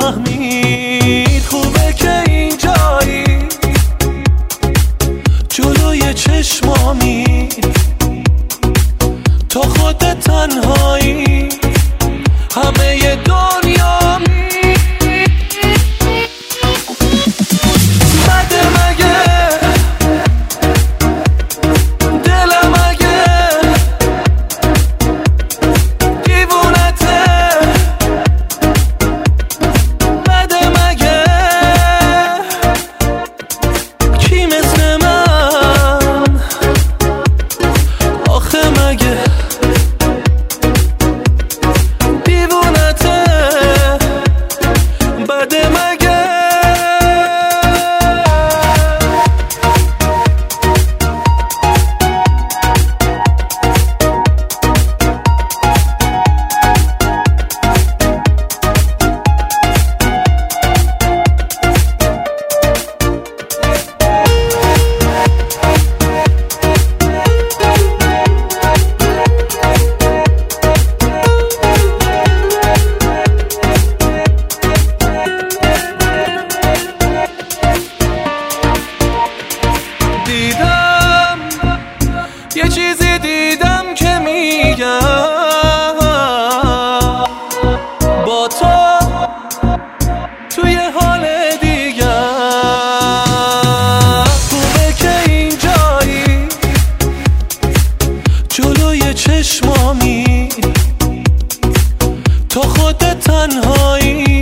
فهمید خوبه که اینجایی. جلوی چشمامی. تو خودت تنها چشمامی. تو خود تنهایی.